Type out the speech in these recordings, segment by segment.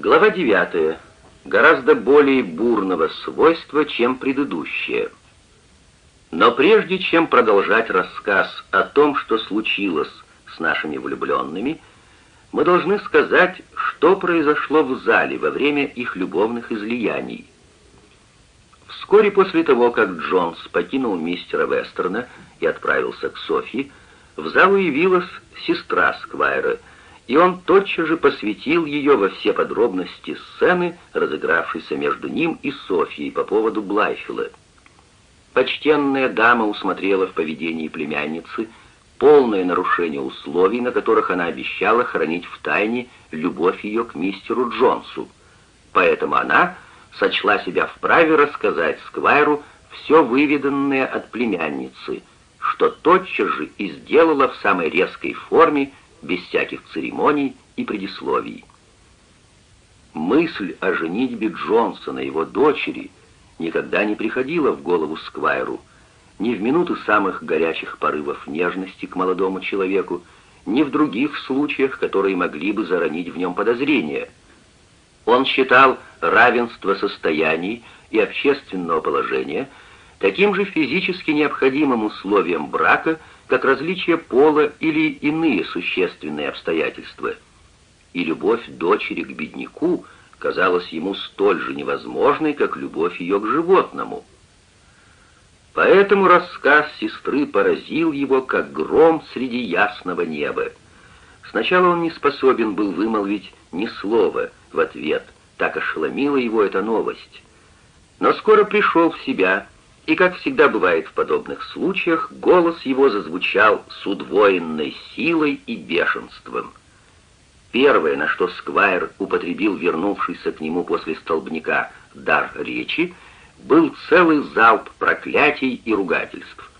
Глава 9. Гораздо более бурного свойства, чем предыдущее. Но прежде чем продолжать рассказ о том, что случилось с нашими влюбленными, мы должны сказать, что произошло в зале во время их любовных излияний. Вскоре после того, как Джонс покинул мистера Вестерна и отправился к Софи, в залу явилась сестра Сквайра, и он тотчас же посвятил ее во все подробности сцены, разыгравшейся между ним и Софией по поводу Блайфилла. Почтенная дама усмотрела в поведении племянницы полное нарушение условий, на которых она обещала хранить в тайне любовь ее к мистеру Джонсу. Поэтому она сочла себя вправе рассказать Сквайру все выведанное от племянницы, что тотчас же и сделала в самой резкой форме без всяких церемоний и предисловий. Мысль о женитьбе Джонсона, его дочери, никогда не приходила в голову Сквайру, ни в минуты самых горячих порывов нежности к молодому человеку, ни в других случаях, которые могли бы заронить в нем подозрения. Он считал равенство состояний и общественного положения таким же физически необходимым условием брака, как различие пола или иные существенные обстоятельства. И любовь дочери к бедняку казалась ему столь же невозможной, как любовь ее к животному. Поэтому рассказ сестры поразил его, как гром среди ясного неба. Сначала он не способен был вымолвить ни слова в ответ, так ошеломила его эта новость. Но скоро пришел в себя и, как всегда бывает в подобных случаях, голос его зазвучал с удвоенной силой и бешенством. Первое, на что Сквайр употребил вернувшийся к нему после столбняка дар речи, был целый залп проклятий и ругательств.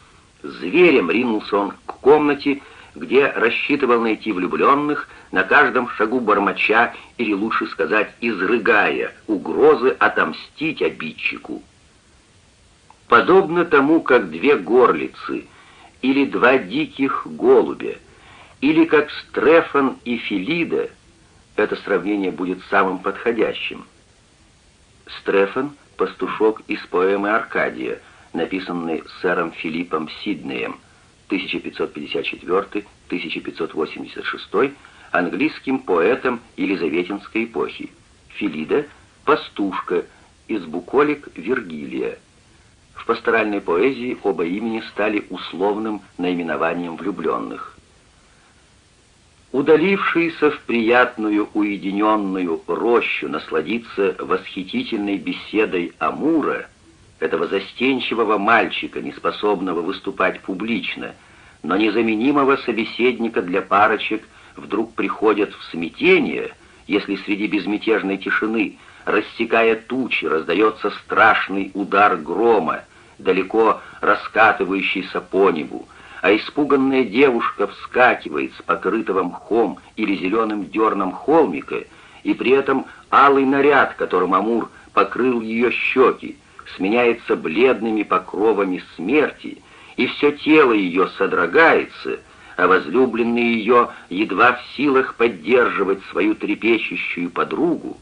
Зверем ринулся он к комнате, где рассчитывал найти влюбленных, на каждом шагу бормоча, или лучше сказать, изрыгая угрозы отомстить обидчику. Подобно тому, как две горлицы или два диких голубя, или как Стрефан и Филида, это сравнение будет самым подходящим. Стрефан — пастушок из поэмы «Аркадия», написанной сэром Филиппом Сиднеем 1554-1586, английским поэтом Елизаветинской эпохи. Филида — пастушка из буколик Вергилия. В пасторальной поэзии оба имени стали условным наименованием влюбленных. Удалившийся в приятную уединенную рощу насладиться восхитительной беседой Амура, этого застенчивого мальчика, неспособного выступать публично, но незаменимого собеседника для парочек, вдруг приходят в смятение, если среди безмятежной тишины рассекая тучи, раздается страшный удар грома, далеко раскатывающийся по небу, а испуганная девушка вскакивает с покрытого мхом или зеленым дерном холмика, и при этом алый наряд, которым Амур покрыл ее щеки, сменяется бледными покровами смерти, и все тело ее содрогается, а возлюбленный ее едва в силах поддерживать свою трепещущую подругу,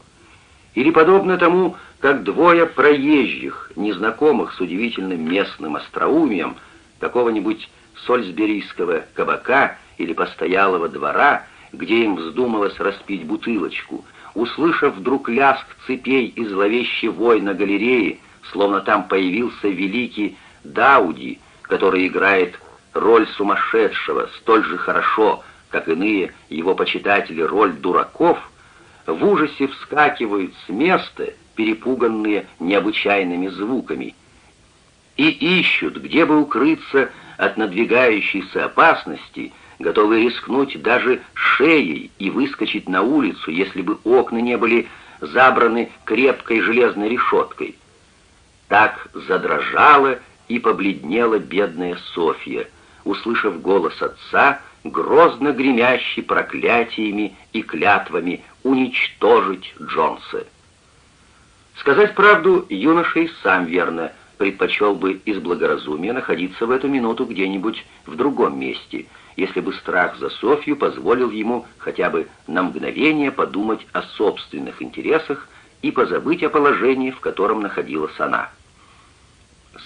или подобно тому, как двое проезжих, незнакомых с удивительным местным остроумием, какого-нибудь сольсберийского кабака или постоялого двора, где им вздумалось распить бутылочку, услышав вдруг лязг цепей и зловещий вой на галерее, словно там появился великий Дауди, который играет роль сумасшедшего столь же хорошо, как иные его почитатели роль дураков — в ужасе вскакивают с места, перепуганные необычайными звуками, и ищут, где бы укрыться от надвигающейся опасности, готовые рискнуть даже шеей и выскочить на улицу, если бы окна не были забраны крепкой железной решеткой. Так задрожала и побледнела бедная Софья, услышав голос отца, грозно гремящий проклятиями и клятвами уничтожить Джонса. Сказать правду, юноша и сам верно предпочел бы из благоразумия находиться в эту минуту где-нибудь в другом месте если бы страх за Софью позволил ему хотя бы на мгновение подумать о собственных интересах и позабыть о положении, в котором находилась она.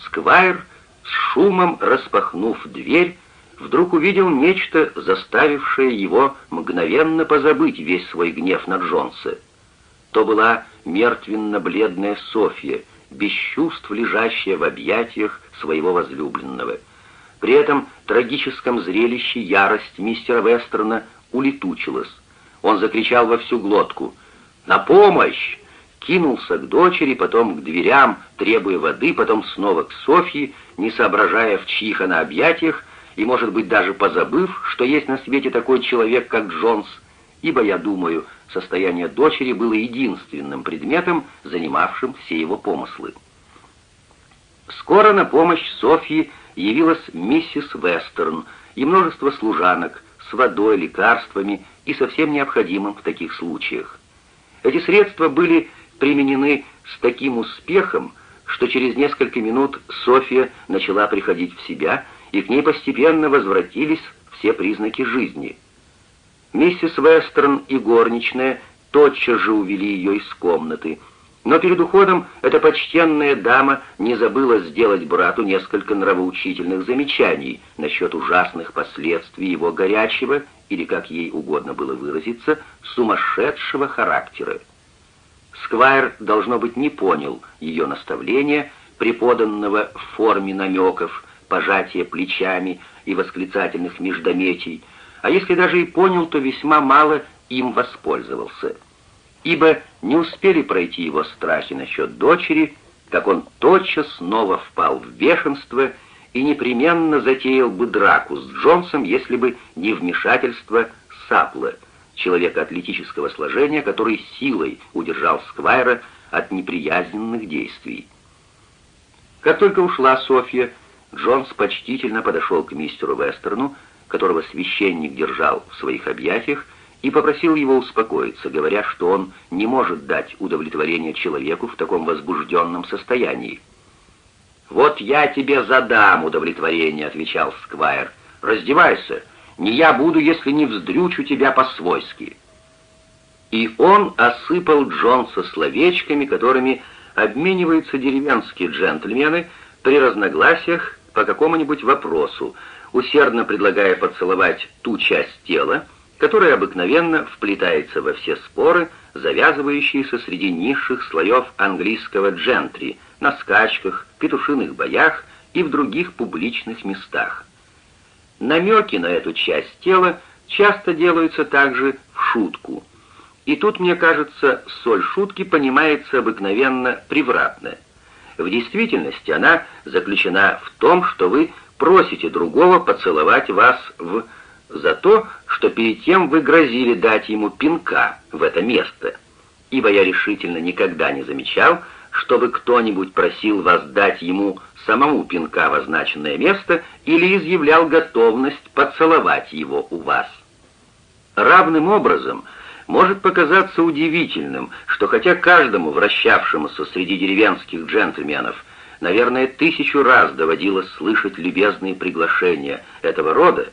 Сквайр, с шумом распахнув дверь, вдруг увидел нечто, заставившее его мгновенно позабыть весь свой гнев на Джонса. То была мертвенно-бледная Софья, без чувств лежащая в объятиях своего возлюбленного. При этом трагическом зрелище ярость мистера Вестерна улетучилась. Он закричал во всю глотку «На помощь!» кинулся к дочери, потом к дверям, требуя воды, потом снова к Софье, не соображая, в чьих она объятиях, и, может быть, даже позабыв, что есть на свете такой человек, как Джонс, ибо, я думаю, состояние дочери было единственным предметом, занимавшим все его помыслы. Скоро на помощь Софье явилась миссис Вестерн и множество служанок с водой, лекарствами и совсем необходимым в таких случаях. Эти средства были применены с таким успехом, что через несколько минут Софья начала приходить в себя, и к ней постепенно возвратились все признаки жизни. Миссис Вестерн и горничная тотчас же увели ее из комнаты, но перед уходом эта почтенная дама не забыла сделать брату несколько нравоучительных замечаний насчет ужасных последствий его горячего, или, как ей угодно было выразиться, сумасшедшего характера. Сквайр, должно быть, не понял ее наставления, преподанного в форме намеков, пожатия плечами и восклицательных междометий, а если даже и понял, то весьма мало им воспользовался. Ибо не успели пройти его страхи насчет дочери, как он тотчас снова впал в бешенство и непременно затеял бы драку с Джонсом, если бы не вмешательство Сапла — человека атлетического сложения, который силой удержал Сквайра от неприязненных действий. Как только ушла Софья, Джонс почтительно подошел к мистеру Вестерну, которого священник держал в своих объятиях, и попросил его успокоиться, говоря, что он не может дать удовлетворение человеку в таком возбужденном состоянии. «Вот я тебе задам удовлетворение», — отвечал Сквайр. «Раздевайся, не я буду, если не вздрючу тебя по-свойски». И он осыпал Джонса словечками, которыми обмениваются деревенские джентльмены при разногласиях по какому-нибудь вопросу, усердно предлагая поцеловать ту часть тела, которая обыкновенно вплетается во все споры, завязывающиеся среди низших слоев английского джентри, на скачках, петушиных боях и в других публичных местах. Намеки на эту часть тела часто делаются также в шутку. И тут, мне кажется, соль шутки понимается обыкновенно превратно. В действительности она заключена в том, что вы просите другого поцеловать вас в... за то, что перед тем вы грозили дать ему пинка в это место. Ибо я решительно никогда не замечал, чтобы кто-нибудь просил вас дать ему самому пинка в означенное место или изъявлял готовность поцеловать его у вас. Равным образом может показаться удивительным, что хотя каждому вращавшемуся среди деревенских джентльменов наверное, тысячу раз доводилось слышать любезные приглашения этого рода,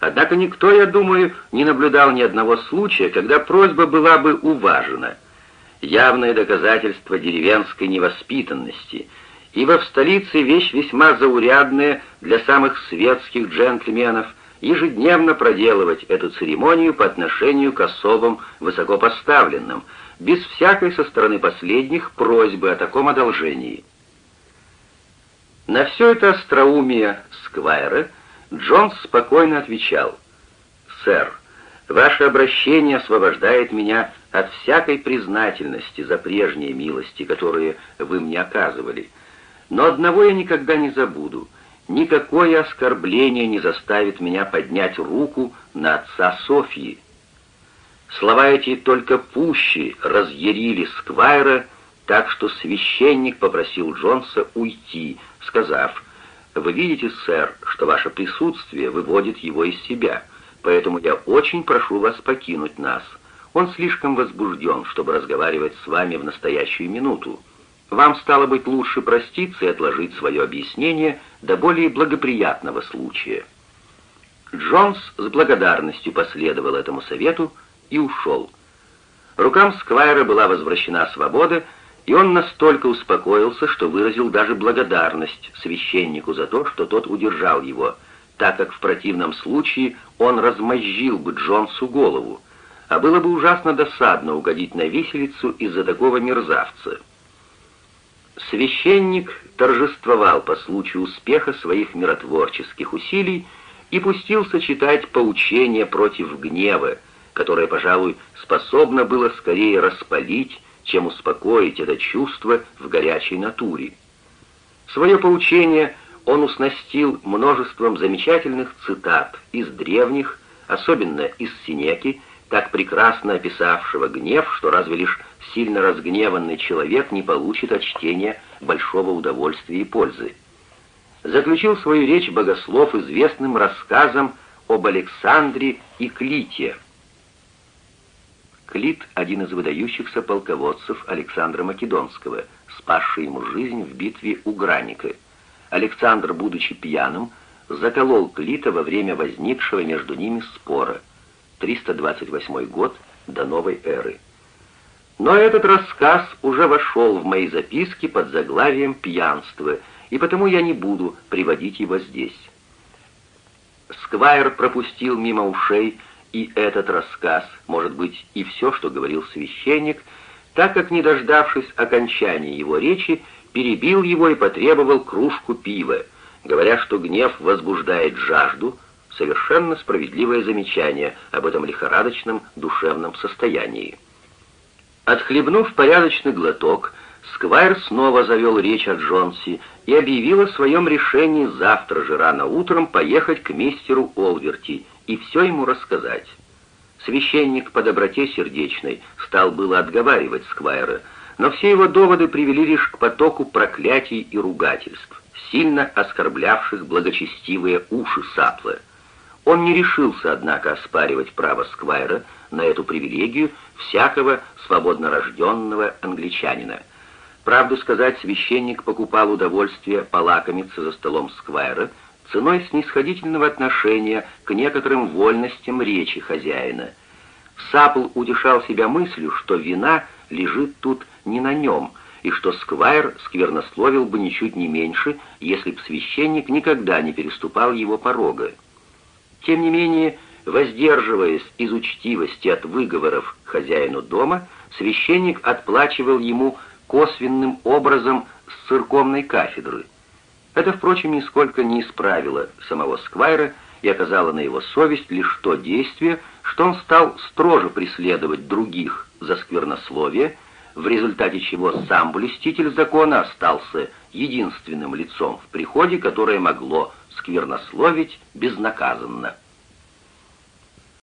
однако никто, я думаю, не наблюдал ни одного случая, когда просьба была бы уважена. Явное доказательство деревенской невоспитанности — ибо в столице вещь весьма заурядная для самых светских джентльменов ежедневно проделывать эту церемонию по отношению к особам высокопоставленным, без всякой со стороны последних просьбы о таком одолжении. На все это остроумие Сквайра Джонс спокойно отвечал, «Сэр, ваше обращение освобождает меня от всякой признательности за прежние милости, которые вы мне оказывали». Но одного я никогда не забуду. Никакое оскорбление не заставит меня поднять руку на отца Софьи. Слова эти только пуще разъярили Сквайра, так что священник попросил Джонса уйти, сказав, «Вы видите, сэр, что ваше присутствие выводит его из себя, поэтому я очень прошу вас покинуть нас. Он слишком возбужден, чтобы разговаривать с вами в настоящую минуту». Вам стало быть лучше проститься и отложить свое объяснение до более благоприятного случая. Джонс с благодарностью последовал этому совету и ушел. Рукам Сквайра была возвращена свобода, и он настолько успокоился, что выразил даже благодарность священнику за то, что тот удержал его, так как в противном случае он размозжил бы Джонсу голову, а было бы ужасно досадно угодить на виселицу из-за такого мерзавца. Священник торжествовал по случаю успеха своих миротворческих усилий и пустился читать поучение против гнева, которое, пожалуй, способно было скорее распалить, чем успокоить это чувство в горячей натуре. Свое поучение он уснастил множеством замечательных цитат из древних, особенно из Синеки, так прекрасно описавшего гнев, что разве лишь сильно разгневанный человек не получит от чтения большого удовольствия и пользы. Заключил свою речь богослов известным рассказом об Александре и Клите. Клит — один из выдающихся полководцев Александра Македонского, спасший ему жизнь в битве у Граника. Александр, будучи пьяным, заколол Клита во время возникшего между ними спора — 328 год до новой эры. Но этот рассказ уже вошел в мои записки под заглавием «Пьянство», и потому я не буду приводить его здесь. Сквайр пропустил мимо ушей и этот рассказ, может быть, и все, что говорил священник, так как, не дождавшись окончания его речи, перебил его и потребовал кружку пива, говоря, что гнев возбуждает жажду, совершенно справедливое замечание об этом лихорадочном душевном состоянии. Отхлебнув порядочный глоток, Сквайр снова завел речь о Джонси и объявил о своем решении завтра же рано утром поехать к мистеру Олверти и все ему рассказать. Священник по доброте сердечной стал было отговаривать Сквайра, но все его доводы привели лишь к потоку проклятий и ругательств, сильно оскорблявших благочестивые уши Сапла. Он не решился, однако, оспаривать право Сквайра на эту привилегию всякого свободно рожденного англичанина. Правду сказать, священник покупал удовольствие полакомиться за столом Сквайра ценой снисходительного отношения к некоторым вольностям речи хозяина. Сапл утешал себя мыслью, что вина лежит тут не на нем, и что Сквайр сквернословил бы ничуть не меньше, если б священник никогда не переступал его порога. Тем не менее, воздерживаясь из учтивости от выговоров хозяину дома, священник отплачивал ему косвенным образом с церковной кафедры. Это, впрочем, нисколько не исправило самого Сквайра и оказало на его совесть лишь то действие, что он стал строже преследовать других за сквернословие, в результате чего сам блюститель закона остался единственным лицом в приходе, которое могло сквернословить безнаказанно.